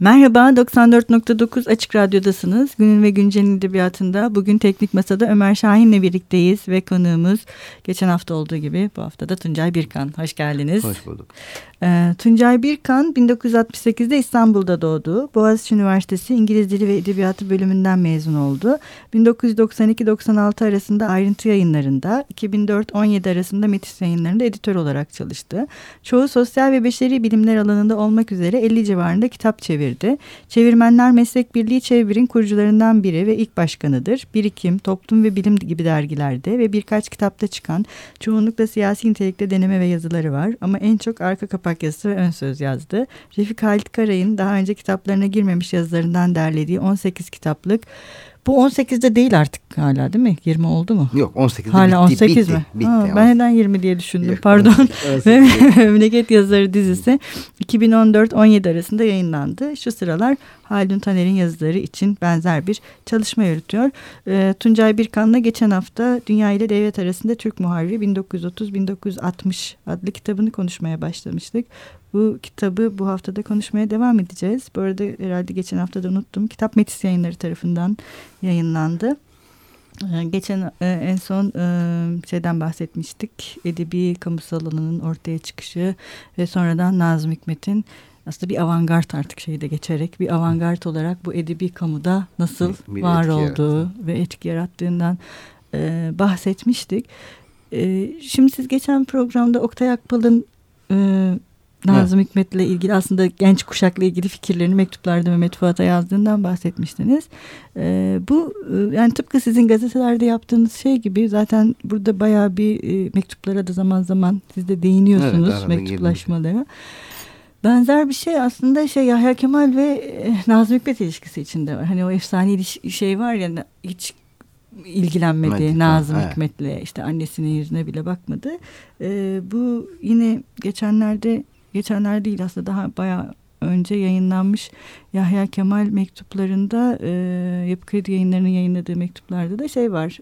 Merhaba, 94.9 Açık Radyo'dasınız. Günün ve Güncel'in edebiyatında bugün Teknik Masa'da Ömer Şahin'le birlikteyiz ve konuğumuz geçen hafta olduğu gibi bu hafta da Tuncay Birkan. Hoş geldiniz. Hoş bulduk. Ee, Tuncay Birkan 1968'de İstanbul'da doğdu. Boğaziçi Üniversitesi İngiliz Dili ve Edebiyatı bölümünden mezun oldu. 1992-96 arasında ayrıntı yayınlarında, 2004-17 arasında Metis yayınlarında editör olarak çalıştı. Çoğu sosyal ve beşeri bilimler alanında olmak üzere 50 civarında kitap çevirdi. Çevirmenler Meslek Birliği Çevir'in kurucularından biri ve ilk başkanıdır. Birikim, Toplum ve Bilim gibi dergilerde ve birkaç kitapta çıkan çoğunlukla siyasi nitelikte deneme ve yazıları var. Ama en çok arka kapak yazısı ve ön söz yazdı. Refik Halit Karay'ın daha önce kitaplarına girmemiş yazılarından derlediği 18 kitaplık bu 18'de değil artık hala değil mi? 20 oldu mu? Yok 18'de hala bitti. 18 bitti, mi? Bitti, ha, ben neden 20 diye düşündüm. Yok, Pardon. 18. Memleket Yazıları dizisi 2014-17 arasında yayınlandı. Şu sıralar Haldun Taner'in yazıları için benzer bir çalışma yürütüyor. E, Tuncay Birkan'la geçen hafta Dünya ile Devlet arasında Türk Muharriri 1930-1960 adlı kitabını konuşmaya başlamıştık. Bu kitabı bu haftada konuşmaya devam edeceğiz. Bu arada herhalde geçen hafta da unuttum. Kitap Metis yayınları tarafından yayınlandı. Geçen en son şeyden bahsetmiştik. Edebi kamusal alanının ortaya çıkışı ve sonradan Nazım Hikmet'in aslında bir avantgard artık şeyde geçerek bir avantgard olarak bu edebi kamuda nasıl bir, var olduğu yarattı. ve etki yarattığından bahsetmiştik. Şimdi siz geçen programda Oktay Akbal'ın Nazım evet. Hikmet'le ilgili aslında genç kuşakla ilgili fikirlerini mektuplarda Mehmet Fuat'a yazdığından bahsetmiştiniz. Ee, bu yani tıpkı sizin gazetelerde yaptığınız şey gibi zaten burada bayağı bir e, mektuplara da zaman zaman siz de değiniyorsunuz evet, mektuplaşmalara. Benzer bir şey aslında şey Yahya Kemal ve e, Nazım Hikmet ilişkisi içinde var. Hani o efsane şey var ya hiç ilgilenmedi Hikmet, Nazım evet. Hikmet'le işte annesinin yüzüne bile bakmadı. Ee, bu yine geçenlerde geçenler değil aslında daha bayağı önce yayınlanmış Yahya Kemal mektuplarında e, Yapı Kredi yayınlarının yayınladığı mektuplarda da şey var.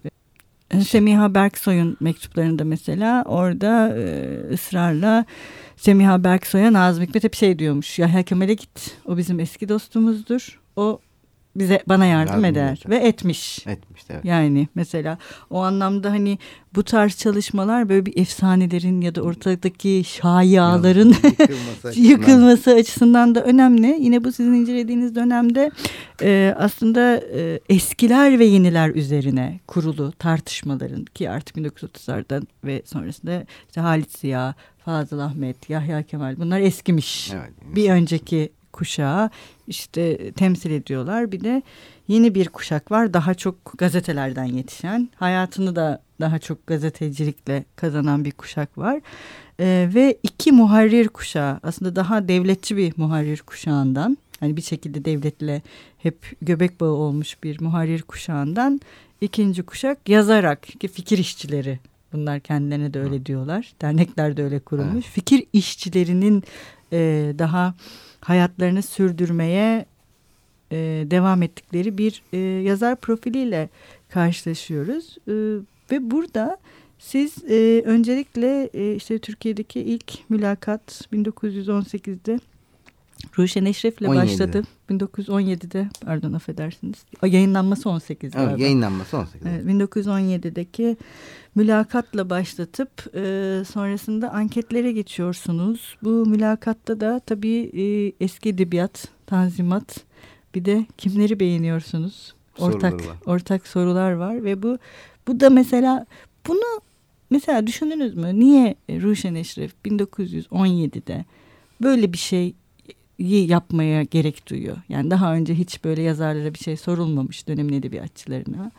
E, Semiha Berksoy'un mektuplarında mesela orada e, ısrarla Semiha Berksoy'a Nazım Hikmet hep şey diyormuş. Yahya Kemal'e git o bizim eski dostumuzdur. O bize bana yardım, yardım eder edeceğim. ve etmiş. Etmiş evet. Yani mesela o anlamda hani bu tarz çalışmalar böyle bir efsanelerin ya da ortadaki şayiaların yıkılması, yıkılması açısından da önemli. Yine bu sizin incelediğiniz dönemde e, aslında e, eskiler ve yeniler üzerine kurulu tartışmaların ki artık 1930'lardan ve sonrasında işte Halit Ziya, Fazıl Ahmet, Yahya Kemal bunlar eskimiş. Evet, bir önceki kuşağı işte temsil ediyorlar. Bir de yeni bir kuşak var daha çok gazetelerden yetişen hayatını da daha çok gazetecilikle kazanan bir kuşak var. Ee, ve iki muharrir kuşağı aslında daha devletçi bir muharrir kuşağından hani bir şekilde devletle hep göbek bağı olmuş bir muharrir kuşağından ikinci kuşak yazarak ki fikir işçileri bunlar kendilerine de öyle diyorlar dernekler de öyle kurulmuş fikir işçilerinin e, daha hayatlarını sürdürmeye e, devam ettikleri bir e, yazar profiliyle karşılaşıyoruz. E, ve burada siz e, öncelikle e, işte Türkiye'deki ilk mülakat 1918'de Ruşen Eşref'le başladı. 1917'de pardon affedersiniz. O yayınlanması 18 galiba. Evet, yayınlanması 18. Evet, 1917'deki mülakatla başlatıp e, sonrasında anketlere geçiyorsunuz. Bu mülakatta da tabii e, eski edebiyat, tanzimat bir de kimleri beğeniyorsunuz? Ortak sorular ortak sorular var ve bu bu da mesela bunu mesela düşündünüz mü? Niye Ruşen Eşref 1917'de böyle bir şey yapmaya gerek duyuyor. Yani daha önce hiç böyle yazarlara bir şey sorulmamış dönemin edebiyatçılarına.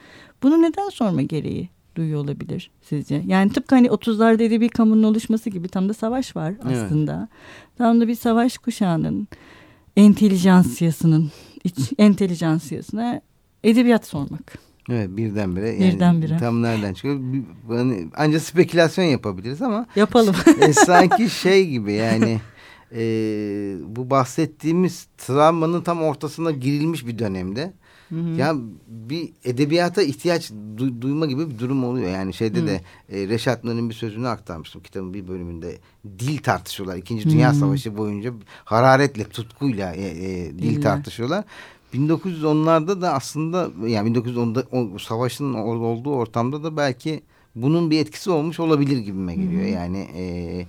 Bunu neden sorma gereği duyuyor olabilir sizce? Yani tıpkı hani 30'larda edebi kamunun oluşması gibi tam da savaş var aslında. Evet. Tam da bir savaş kuşağının entelijansiyasının iç, entelijansiyasına edebiyat sormak. Evet birdenbire. Yani birdenbire. Tam nereden çıkıyor? Hani ancak spekülasyon yapabiliriz ama. Yapalım. E, sanki şey gibi yani e, bu bahsettiğimiz travmanın tam ortasına girilmiş bir dönemde Hı hı. Ya bir edebiyata ihtiyaç du duyma gibi bir durum oluyor. Yani şeyde hı. de e, Reşat Nuri'nin bir sözünü aktarmıştım kitabın bir bölümünde. Dil tartışıyorlar. İkinci Dünya hı. Savaşı boyunca hararetle, tutkuyla e, e, dil Diller. tartışıyorlar. 1910'larda da aslında yani 1910'da o savaşın olduğu ortamda da belki bunun bir etkisi olmuş olabilir gibime geliyor. Hı hı. Yani e,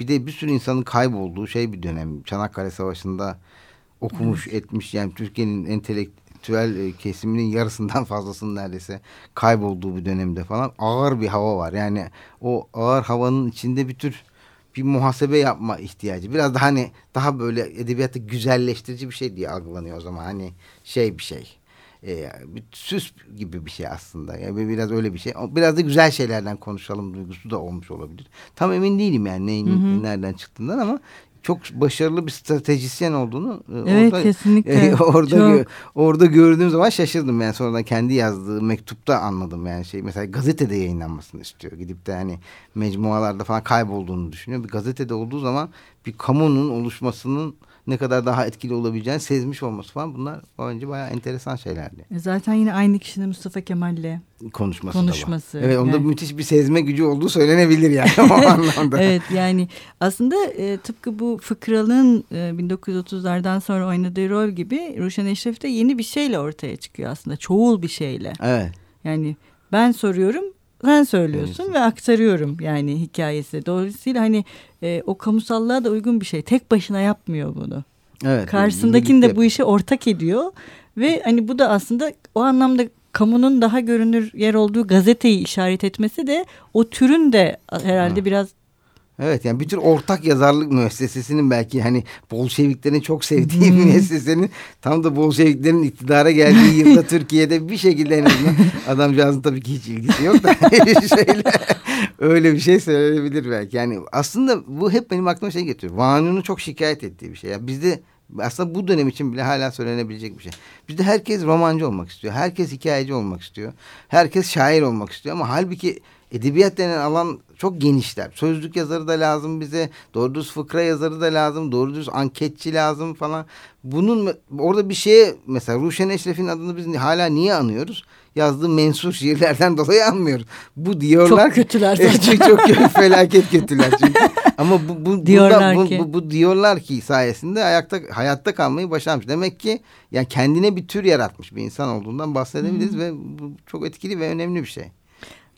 bir de bir sürü insanın kaybolduğu şey bir dönem. Çanakkale Savaşı'nda okumuş evet. etmiş yani Türkiye'nin entelektüel e, kesiminin yarısından fazlasının neredeyse kaybolduğu bir dönemde falan ağır bir hava var. Yani o ağır havanın içinde bir tür bir muhasebe yapma ihtiyacı. Biraz daha hani daha böyle edebiyatı güzelleştirici bir şey diye algılanıyor o zaman. Hani şey bir şey. E, bir süs gibi bir şey aslında. Yani biraz öyle bir şey. Biraz da güzel şeylerden konuşalım duygusu da olmuş olabilir. Tam emin değilim yani neyin hı hı. nereden çıktığından ama çok başarılı bir stratejisyen olduğunu e, evet, orada kesinlikle. E, orada çok. Gö orada gördüğüm zaman şaşırdım yani sonradan kendi yazdığı mektupta anladım yani şey mesela gazetede yayınlanmasını istiyor gidip de hani mecmualarda falan kaybolduğunu düşünüyor bir gazetede olduğu zaman bir kamunun oluşmasının ne kadar daha etkili olabileceğini sezmiş olması falan bunlar bence bayağı enteresan şeylerdi. E, zaten yine aynı kişinin Mustafa Kemal'le konuşması, konuşması. Evet onda yani. müthiş bir sezme gücü olduğu söylenebilir yani o anlamda. evet yani aslında e, tıpkı bu Fıkralı'nın e, 1930'lardan sonra oynadığı rol gibi Ruşen Eşref de yeni bir şeyle ortaya çıkıyor aslında. Çoğul bir şeyle. Evet. Yani ben soruyorum sen söylüyorsun evet. ve aktarıyorum yani hikayesi. Dolayısıyla hani e, o kamusallığa da uygun bir şey. Tek başına yapmıyor bunu. Evet. Karşısındakini de bu işe ortak ediyor ve hani bu da aslında o anlamda kamunun daha görünür yer olduğu gazeteyi işaret etmesi de o türün de herhalde ha. biraz Evet yani bir tür ortak yazarlık müessesesinin belki hani Bolşeviklerin çok sevdiği hmm. müessesenin tam da Bolşeviklerin iktidara geldiği yılda Türkiye'de bir şekilde en azından adamcağızın tabii ki hiç ilgisi yok da şöyle öyle bir şey söylenebilir belki. Yani aslında bu hep benim aklıma şey getiriyor. Vanun'un çok şikayet ettiği bir şey. Yani bizde aslında bu dönem için bile hala söylenebilecek bir şey. Bizde herkes romancı olmak istiyor. Herkes hikayeci olmak istiyor. Herkes şair olmak istiyor ama halbuki edebiyat denen alan çok genişler. Sözlük yazarı da lazım bize. Doğru düz fıkra yazarı da lazım. Doğru düz anketçi lazım falan. Bunun orada bir şeye mesela Ruşen Eşref'in adını biz hala niye anıyoruz? Yazdığı mensur şiirlerden dolayı anmıyoruz. Bu diyorlar. Çok kötüler zaten. çok, kötü, felaket kötüler çünkü. Ama bu, bu, diyorlar burada, ki. Bu, bu, bu diyorlar ki sayesinde ayakta hayatta kalmayı başarmış. Demek ki yani kendine bir tür yaratmış bir insan olduğundan bahsedebiliriz hmm. ve bu çok etkili ve önemli bir şey.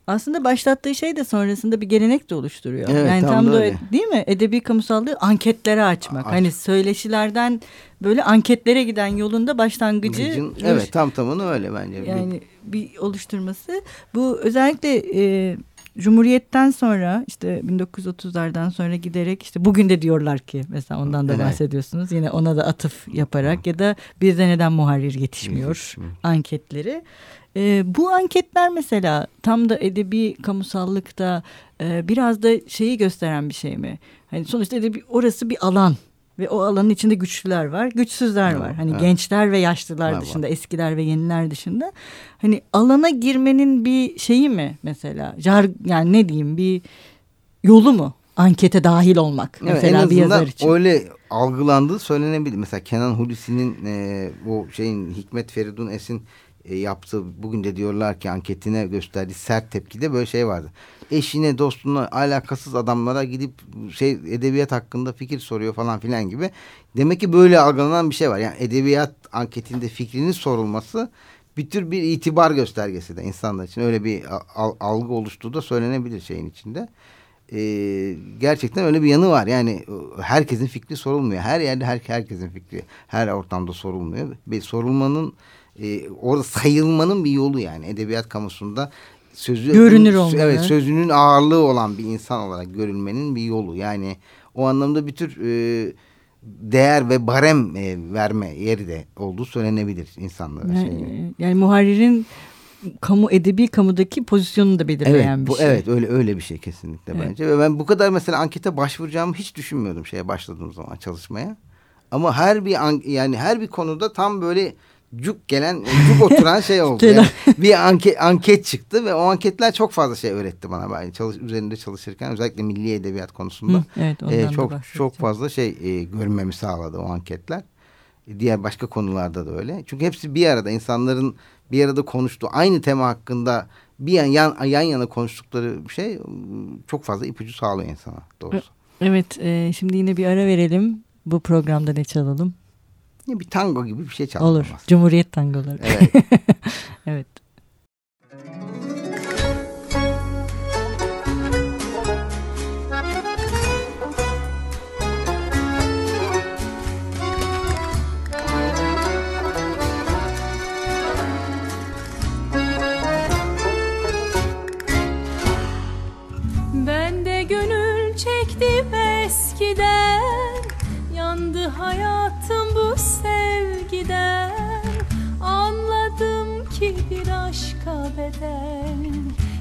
Aslında başlattığı şey de sonrasında bir gelenek de oluşturuyor. Evet, yani tam, tam da öyle. değil mi? Edebi kamusallığı anketlere açmak. Aç. Hani söyleşilerden böyle anketlere giden yolunda başlangıcı. Gücün, evet tam tamını öyle bence. Yani bir oluşturması. Bu özellikle e, Cumhuriyet'ten sonra işte 1930'lardan sonra giderek işte bugün de diyorlar ki mesela ondan da evet. bahsediyorsunuz. Yine ona da atıf yaparak ya da bir de neden muharrir yetişmiyor anketleri. E, bu anketler mesela tam da edebi kamusallıkta e, biraz da şeyi gösteren bir şey mi? Hani sonuçta edebi orası bir alan ve o alanın içinde güçlüler var, güçsüzler evet, var. Hani evet. gençler ve yaşlılar evet, dışında, var. eskiler ve yeniler dışında. Hani alana girmenin bir şeyi mi mesela? Jar yani ne diyeyim bir yolu mu? Ankete dahil olmak evet, mesela en bir yazar için. öyle algılandığı söylenebilir. Mesela Kenan Hulusi'nin e, o şeyin Hikmet Feridun Es'in e, yaptığı bugün de diyorlar ki anketine gösterdiği sert tepkide böyle şey vardı. Eşine dostuna alakasız adamlara gidip şey edebiyat hakkında fikir soruyor falan filan gibi. Demek ki böyle algılanan bir şey var. Yani edebiyat anketinde fikrinin sorulması bir tür bir itibar göstergesi de insanlar için. Öyle bir algı oluştuğu da söylenebilir şeyin içinde. Ee, gerçekten öyle bir yanı var. Yani herkesin fikri sorulmuyor. Her yerde her, herkesin fikri her ortamda sorulmuyor. Bir sorulmanın e, orada sayılmanın bir yolu yani edebiyat kamusunda sözü görünür olmalı. Evet sözünün ağırlığı olan bir insan olarak görülmenin bir yolu. Yani o anlamda bir tür e, değer ve barem e, verme yeri de olduğu söylenebilir insanlara. Yani, şey. yani muharririn kamu edebi kamudaki pozisyonunu da belirleyen evet, bu, bir şey. Evet öyle öyle bir şey kesinlikle evet. bence. Ve ben bu kadar mesela ankete başvuracağımı hiç düşünmüyordum şeye başladığım zaman çalışmaya. Ama her bir yani her bir konuda tam böyle cuk gelen, cuk oturan şey oldu. yani bir anket, anket çıktı ve o anketler çok fazla şey öğretti bana. Ben çalış, üzerinde çalışırken özellikle milli edebiyat konusunda Hı, evet, e, çok çok fazla şey e, görmemi sağladı o anketler. Diğer başka konularda da öyle. Çünkü hepsi bir arada insanların bir arada konuştuğu aynı tema hakkında bir yan, yan, yan yana konuştukları şey çok fazla ipucu sağlıyor insana doğrusu. Evet e, şimdi yine bir ara verelim. Bu programda ne çalalım? Bir tango gibi bir şey çalalım. Olur. Aslında. Cumhuriyet tangoları. Evet. evet.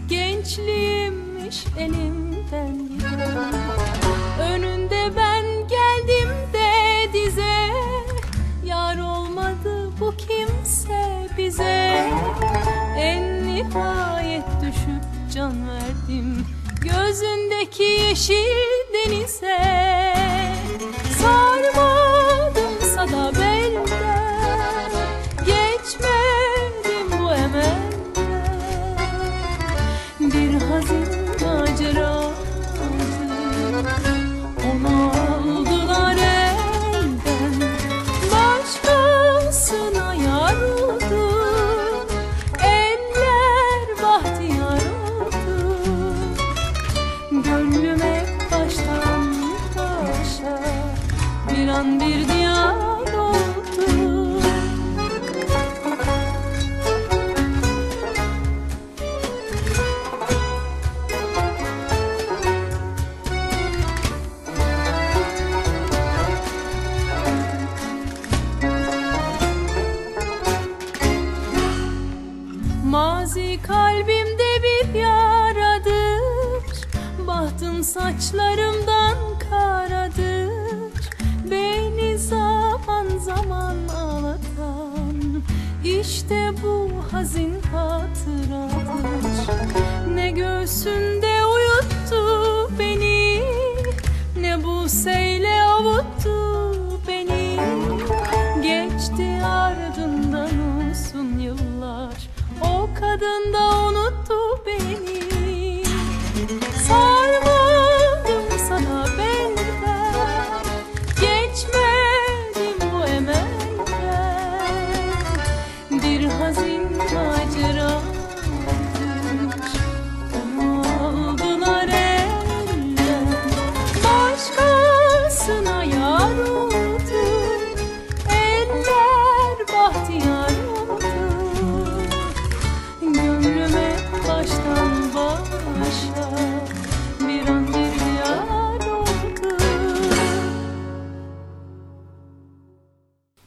Gençliğimmiş elimden giden. Önünde ben geldim de dize. Yar olmadı bu kimse bize. En nihayet düşüp can verdim. Gözündeki yeşil denize Bahtım saçlarımdan karadır. Beni zaman zaman ağlatan İşte bu hazin hatıradır. Ne göğsünde uyuttu beni Ne bu seyle avuttu beni. Geçti ardından uzun yıllar. O kadın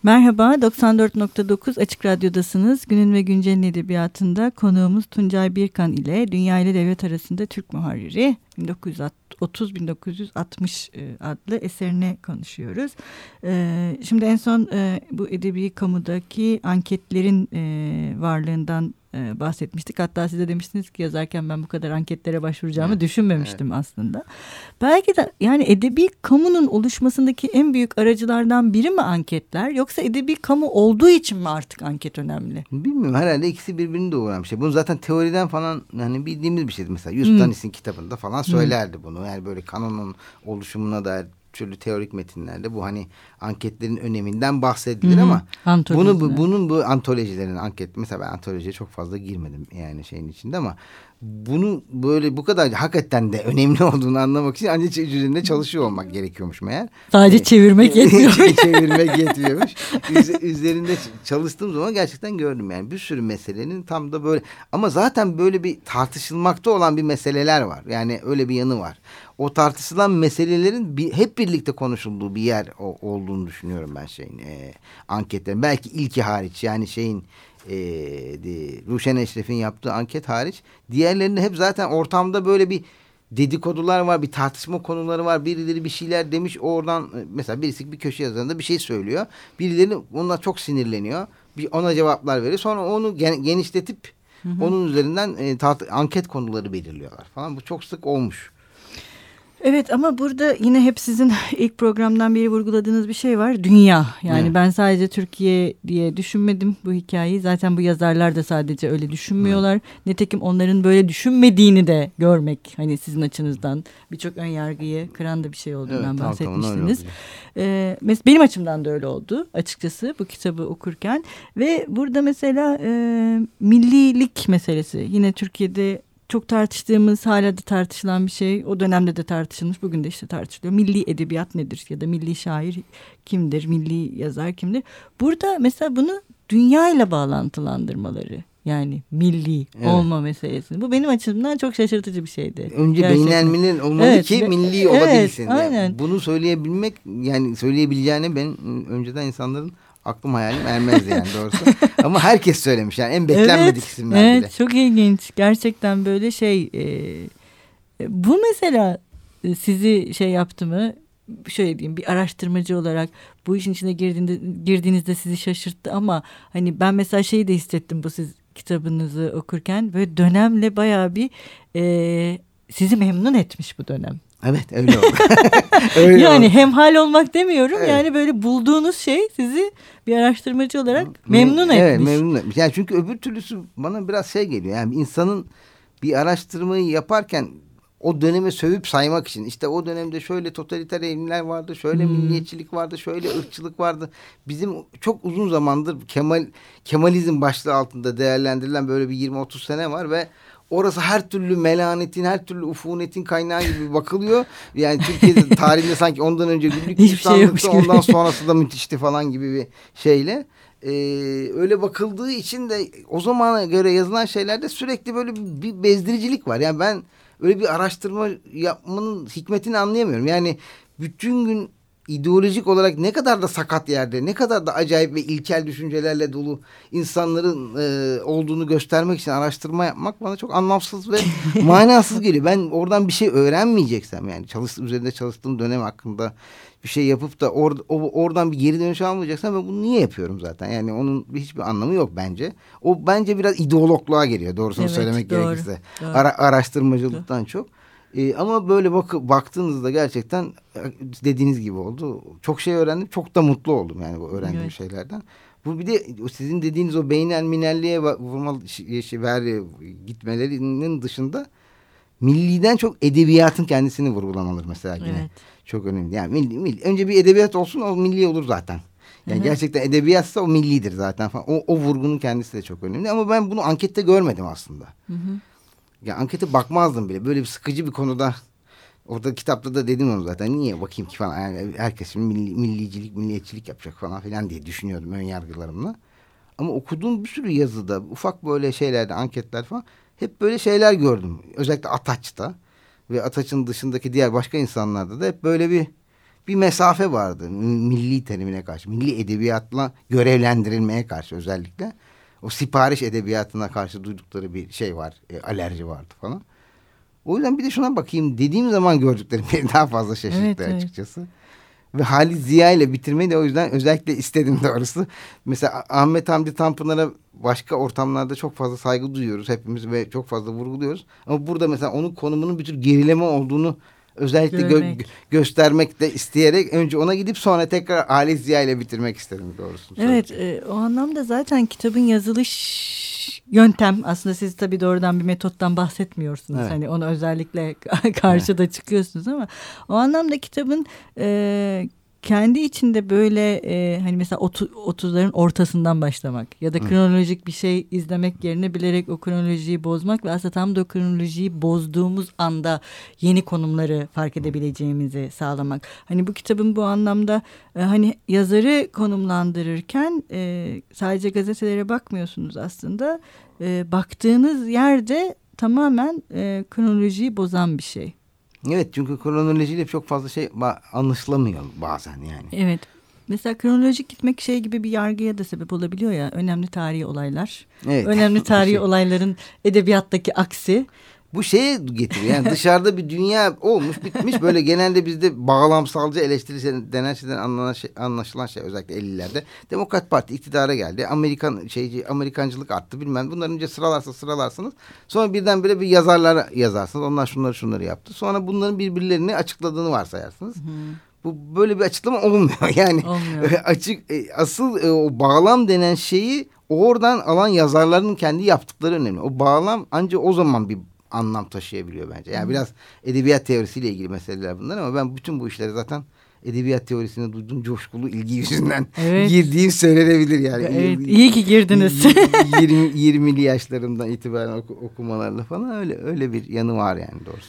Merhaba, 94.9 Açık Radyo'dasınız. Günün ve Güncel'in edebiyatında konuğumuz Tuncay Birkan ile Dünya ile Devlet arasında Türk muharriri 1930-1960 e, adlı eserine konuşuyoruz. E, şimdi en son e, bu edebi kamudaki anketlerin varlığından bahsetmiştik. Hatta size demiştiniz ki yazarken ben bu kadar anketlere başvuracağımı evet, düşünmemiştim evet. aslında. Belki de yani edebi kamunun oluşmasındaki en büyük aracılardan biri mi anketler yoksa edebi kamu olduğu için mi artık anket önemli? Bilmiyorum herhalde ikisi birbirini doğuran bir şey. Bunu zaten teoriden falan hani bildiğimiz bir şeydi. Mesela Yustanis'in hmm. kitabında falan söylerdi hmm. bunu. Yani böyle kanunun oluşumuna dair türlü teorik metinlerde bu hani anketlerin öneminden bahsedilir Hı -hı. ama bunu bu, bunun bu antolojilerin anket mesela ben antolojiye çok fazla girmedim yani şeyin içinde ama bunu böyle bu kadar hakikaten de önemli olduğunu anlamak için ancak üzerinde çalışıyor olmak gerekiyormuş meğer. Sadece çevirmek yetmiyor. çevirmek yetmiyormuş. üzerinde çalıştığım zaman gerçekten gördüm yani bir sürü meselenin tam da böyle ama zaten böyle bir tartışılmakta olan bir meseleler var. Yani öyle bir yanı var. O tartışılan meselelerin bir, hep birlikte konuşulduğu bir yer o, olduğunu düşünüyorum ben şeyin e, anketlerin. Belki ilki hariç yani şeyin e, de, Ruşen Eşref'in yaptığı anket hariç diğerlerinde hep zaten ortamda böyle bir dedikodular var, bir tartışma konuları var. Birileri bir şeyler demiş oradan e, mesela birisi bir köşe yazarında bir şey söylüyor. Birileri onunla çok sinirleniyor. Bir ona cevaplar veriyor. Sonra onu genişletip hı hı. onun üzerinden e, anket konuları belirliyorlar falan. Bu çok sık olmuş. Evet ama burada yine hep sizin ilk programdan beri vurguladığınız bir şey var. Dünya. Yani Evet. ben sadece Türkiye diye düşünmedim bu hikayeyi. Zaten bu yazarlar da sadece öyle düşünmüyorlar. Nitekim onların böyle düşünmediğini de görmek hani sizin açınızdan birçok ön yargıyı kıran da bir şey olduğundan Evet, bahsetmiştiniz. Ee, benim açımdan da öyle oldu açıkçası bu kitabı okurken ve burada mesela e, millilik meselesi yine Türkiye'de çok tartıştığımız hala da tartışılan bir şey o dönemde de tartışılmış bugün de işte tartışılıyor milli edebiyat nedir ya da milli şair kimdir milli yazar kimdir burada mesela bunu dünya ile bağlantılandırmaları yani milli Evet. olma meselesi bu benim açımdan çok şaşırtıcı bir şeydi. Önce Gerçekten. beynelmili olmalı Evet, ki milli evet, olabilsin. Yani aynen. bunu söyleyebilmek yani söyleyebileceğine ben önceden insanların aklım hayalim ermezdi yani doğrusu. Ama herkes söylemiş yani en beklenmedik evet, isimler evet, bile. çok ilginç. Gerçekten böyle şey. e, bu mesela e, sizi şey yaptı mı? Şöyle diyeyim bir araştırmacı olarak bu işin içine girdiğinde, girdiğinizde sizi şaşırttı ama hani ben mesela şeyi de hissettim bu siz kitabınızı okurken böyle dönemle bayağı bir e, sizi memnun etmiş bu dönem. Evet öyle oldu. öyle yani oldu. hemhal olmak demiyorum Evet. yani böyle bulduğunuz şey sizi bir araştırmacı olarak memnun evet, etmiş. memnun etmiş. Yani çünkü öbür türlüsü bana biraz şey geliyor. Yani insanın bir araştırmayı yaparken o döneme sövüp saymak için işte o dönemde şöyle totaliter eğilimler vardı, şöyle Hmm. milliyetçilik vardı, şöyle ırkçılık vardı. Bizim çok uzun zamandır Kemal Kemalizm başlığı altında değerlendirilen böyle bir 20-30 sene var ve orası her türlü melanetin, her türlü ufunetin kaynağı gibi bakılıyor. Yani Türkiye'de tarihinde sanki ondan önce güllük şey insanlıktı, gibi. ondan sonrası da müthişti falan gibi bir şeyle. Ee, öyle bakıldığı için de o zamana göre yazılan şeylerde sürekli böyle bir bezdiricilik var. Yani ben öyle bir araştırma yapmanın hikmetini anlayamıyorum. Yani bütün gün ideolojik olarak ne kadar da sakat yerde, ne kadar da acayip ve ilkel düşüncelerle dolu insanların e, olduğunu göstermek için araştırma yapmak bana çok anlamsız ve manasız geliyor. Ben oradan bir şey öğrenmeyeceksem yani çalış, üzerinde çalıştığım dönem hakkında bir şey yapıp da or, o, oradan bir geri dönüş almayacaksam ben bunu niye yapıyorum zaten? Yani onun bir- hiçbir anlamı yok bence. O bence biraz ideologluğa geliyor doğrusunu Evet, söylemek doğru, gerekirse. doğru. Ara, araştırmacılıktan çok. Ee, ama böyle bak baktığınızda gerçekten e, dediğiniz gibi oldu. Çok şey öğrendim. Çok da mutlu oldum yani bu öğrendiğim Evet. şeylerden. Bu bir de sizin dediğiniz o beynel minelliğe vurmalı şey, ver, gitmelerinin dışında milliden çok edebiyatın kendisini vurgulamalıdır mesela yine. Evet. Çok önemli. Yani milli, milli. Önce bir edebiyat olsun o milli olur zaten. Yani Hı hı. gerçekten edebiyatsa o millidir zaten falan. O, o vurgunun kendisi de çok önemli. Ama ben bunu ankette görmedim aslında. Hı hı. Ya ankete bakmazdım bile. Böyle bir sıkıcı bir konuda orada kitapta da dedim onu zaten. Niye bakayım ki falan. Yani herkes şimdi milli, millicilik, milliyetçilik yapacak falan filan diye düşünüyordum ön yargılarımla. Ama okuduğum bir sürü yazıda ufak böyle şeylerde anketler falan hep böyle şeyler gördüm. Özellikle Ataç'ta ve Ataç'ın dışındaki diğer başka insanlarda da hep böyle bir bir mesafe vardı. Milli terimine karşı, milli edebiyatla görevlendirilmeye karşı özellikle. O sipariş edebiyatına karşı duydukları bir şey var, e, alerji vardı falan. O yüzden bir de şuna bakayım dediğim zaman gördüklerim beni daha fazla şaşırttı Evet, evet. açıkçası. Ve Halit Ziya ile bitirmeyi de o yüzden özellikle istedim doğrusu. Mesela Ahmet Hamdi Tanpınar'a başka ortamlarda çok fazla saygı duyuyoruz hepimiz ve çok fazla vurguluyoruz. Ama burada mesela onun konumunun bir tür gerileme olduğunu özellikle gö- göstermek de isteyerek önce ona gidip sonra tekrar Halit Ziya ile bitirmek istedim doğrusu. Evet e, o anlamda zaten kitabın yazılış yöntem aslında siz tabii doğrudan bir metottan bahsetmiyorsunuz. Evet. Hani ona özellikle karşıda çıkıyorsunuz ama o anlamda kitabın e, kendi içinde böyle e, hani mesela otu- 30'ların ortasından başlamak ya da kronolojik bir şey izlemek yerine bilerek o kronolojiyi bozmak ve aslında tam da o kronolojiyi bozduğumuz anda yeni konumları fark edebileceğimizi sağlamak. Hani bu kitabın bu anlamda e, hani yazarı konumlandırırken e, sadece gazetelere bakmıyorsunuz aslında. E, baktığınız yerde tamamen e, kronolojiyi bozan bir şey. Evet çünkü kronolojiyle çok fazla şey anlaşılamıyor bazen yani. Evet. Mesela kronolojik gitmek şey gibi bir yargıya da sebep olabiliyor ya. Önemli tarihi olaylar. Evet. Önemli tarihi Şey- olayların edebiyattaki aksi. Bu şeye getiriyor. Yani dışarıda bir dünya olmuş bitmiş böyle genelde bizde bağlamsalcı eleştiri denen şeyden şey, anlaşılan şey özellikle 50'lerde. Demokrat Parti iktidara geldi. Amerikan şeyci Amerikancılık arttı bilmem. Bunları önce sıralarsa sıralarsınız. Sonra birdenbire bir yazarlara yazarsınız. Onlar şunları şunları yaptı. Sonra bunların birbirlerini açıkladığını varsayarsınız. Bu böyle bir açıklama olmuyor. Yani Olmuyor. açık e, asıl e, o bağlam denen şeyi oradan alan yazarların kendi yaptıkları önemli. O bağlam ancak o zaman bir anlam taşıyabiliyor bence. Yani biraz edebiyat teorisiyle ilgili meseleler bunlar ama ben bütün bu işleri zaten edebiyat teorisine duyduğum coşkulu ilgi yüzünden Evet. girdiğim söylenebilir yani. Evet, iyi ki girdiniz. 20 20'li yaşlarımdan itibaren oku- okumalarla falan öyle öyle bir yanı var yani doğrusu.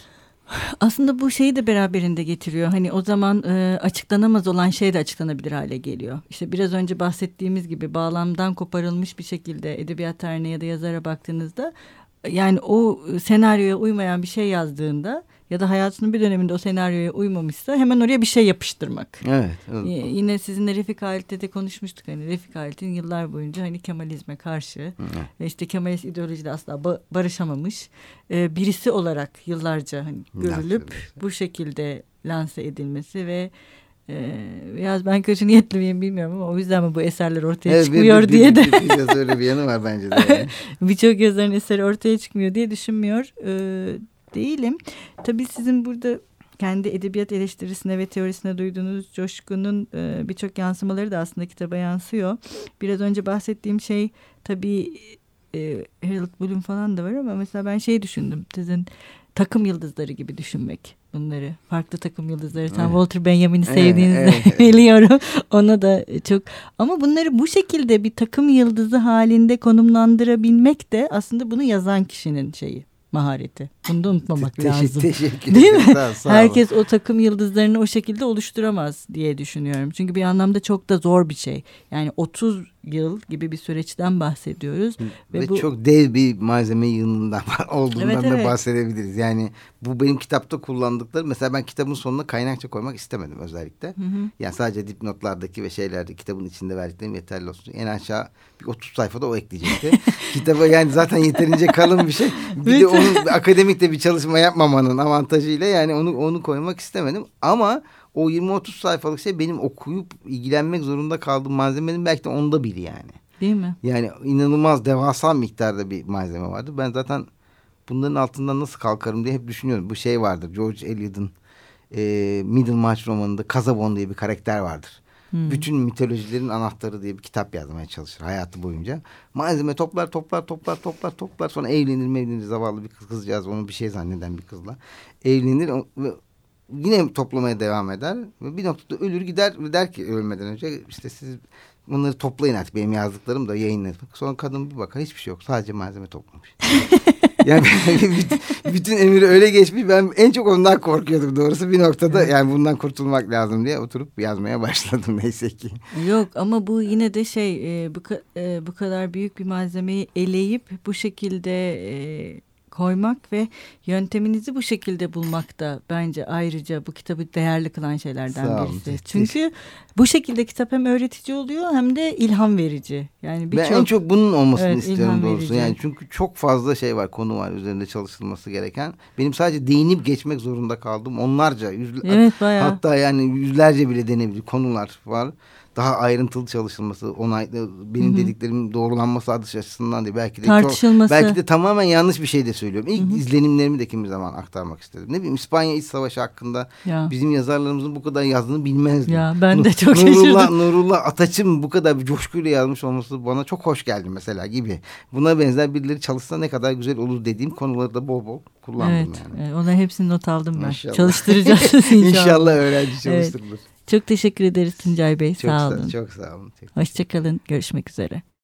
Aslında bu şeyi de beraberinde getiriyor. Hani o zaman e, açıklanamaz olan şey de açıklanabilir hale geliyor. İşte biraz önce bahsettiğimiz gibi bağlamdan koparılmış bir şekilde edebiyat tarihine ya da yazara baktığınızda yani o senaryoya uymayan bir şey yazdığında ya da hayatının bir döneminde o senaryoya uymamışsa hemen oraya bir şey yapıştırmak. Evet. Y- Yine sizinle Refik Halit'te de konuşmuştuk hani Refik Halit'in yıllar boyunca hani Kemalizme karşı ve işte Kemalist ideolojide asla ba- barışamamış e, birisi olarak yıllarca hani görülüp bu şekilde lanse edilmesi ve e, biraz ben kötü niyetli miyim bilmiyorum ama o yüzden mi bu eserler ortaya Evet, bir- çıkmıyor bir- diye bir- de bir- biraz öyle bir yanı var bence de. yani. birçok yazarın eseri ortaya çıkmıyor diye düşünmüyor e, değilim. Tabii sizin burada kendi edebiyat eleştirisine ve teorisine duyduğunuz coşkunun e, birçok yansımaları da aslında kitaba yansıyor. Biraz önce bahsettiğim şey tabii e, Harold Bloom falan da var ama mesela ben şey düşündüm. Sizin takım yıldızları gibi düşünmek bunları. Farklı takım yıldızları. Tam Evet. Walter Benjamin'i sevdiğinizi evet, evet. biliyorum. Ona da çok ama bunları bu şekilde bir takım yıldızı halinde konumlandırabilmek de aslında bunu yazan kişinin şeyi mahareti. Bunu da unutmamak lazım. Teşekkür Değil mi? Olun. Herkes o takım yıldızlarını o şekilde oluşturamaz diye düşünüyorum. Çünkü bir anlamda çok da zor bir şey. Yani 30 yıl gibi bir süreçten bahsediyoruz. Ve, Ve bu- çok dev bir malzeme yığınından olduğundan Evet, da evet. bahsedebiliriz. Yani bu benim kitapta kullandıkları mesela ben kitabın sonuna kaynakça koymak istemedim özellikle. Yani sadece dipnotlardaki ve şeylerde kitabın içinde verdiklerim yeterli olsun. En aşağı bir 30 sayfada o ekleyecekti. Kitaba yani zaten yeterince kalın bir şey. Bir de onun akademik de bir çalışma yapmamanın avantajıyla yani onu onu koymak istemedim. Ama o 20-30 sayfalık şey benim okuyup ilgilenmek zorunda kaldığım malzemenin belki de onda biri yani. Değil mi? Yani inanılmaz devasa miktarda bir malzeme vardı. Ben zaten bunların altından nasıl kalkarım diye hep düşünüyorum. Bu şey vardır George Eliot'un e, Middlemarch romanında Kazabon diye bir karakter vardır. Hmm. Bütün mitolojilerin anahtarı diye bir kitap yazmaya çalışır hayatı boyunca. Malzeme toplar toplar toplar toplar toplar sonra evlenir mevlenir zavallı bir kız kızcağız onu bir şey zanneden bir kızla. Evlenir ve yine toplamaya devam eder. Ve bir noktada ölür gider ve der ki ölmeden önce işte siz bunları toplayın artık benim yazdıklarım da yayınlayın. Sonra kadın bir bakar hiçbir şey yok sadece malzeme toplamış. yani bütün, bütün emir öyle geçmiş ben en çok ondan korkuyordum doğrusu bir noktada yani bundan kurtulmak lazım diye oturup yazmaya başladım neyse ki. Yok ama bu yine de şey e, bu, e, bu kadar büyük bir malzemeyi eleyip bu şekilde e, koymak ve yönteminizi bu şekilde bulmak da bence ayrıca bu kitabı değerli kılan şeylerden birisi. Çünkü bu şekilde kitap hem öğretici oluyor hem de ilham verici. Yani Ben en birçok çok bunun olmasını Evet, istiyorum doğrusu. verici. Yani çünkü çok fazla şey var, konu var üzerinde çalışılması gereken. Benim sadece değinip geçmek zorunda kaldım. Onlarca, yüz, Evet, bayağı. hatta yani yüzlerce bile denebilir konular var. Daha ayrıntılı çalışılması, onay, benim Hı hı. dediklerimin doğrulanması adı açısından değil. Belki de Tartışılması. Çok, belki de tamamen yanlış bir şey de söylüyorum. İlk izlenimlerimi de kimi zaman aktarmak istedim. Ne bileyim İspanya İç Savaşı hakkında Ya. bizim yazarlarımızın bu kadar yazdığını bilmezdim. Ya, ben de çok Nurullah, şaşırdım. Nurullah Ataç'ın bu kadar bir coşkuyla yazmış olması bana çok hoş geldi mesela gibi. Buna benzer birileri çalışsa ne kadar güzel olur dediğim konuları da bol bol kullandım Evet, yani. evet, ona hepsini not aldım ben. İnşallah. Çalıştıracağız inşallah. İnşallah öğrenci Evet. Çok teşekkür ederiz Tuncay Bey. Çok sağ sağ, olun. çok sağ olun. Hoşçakalın. Görüşmek üzere.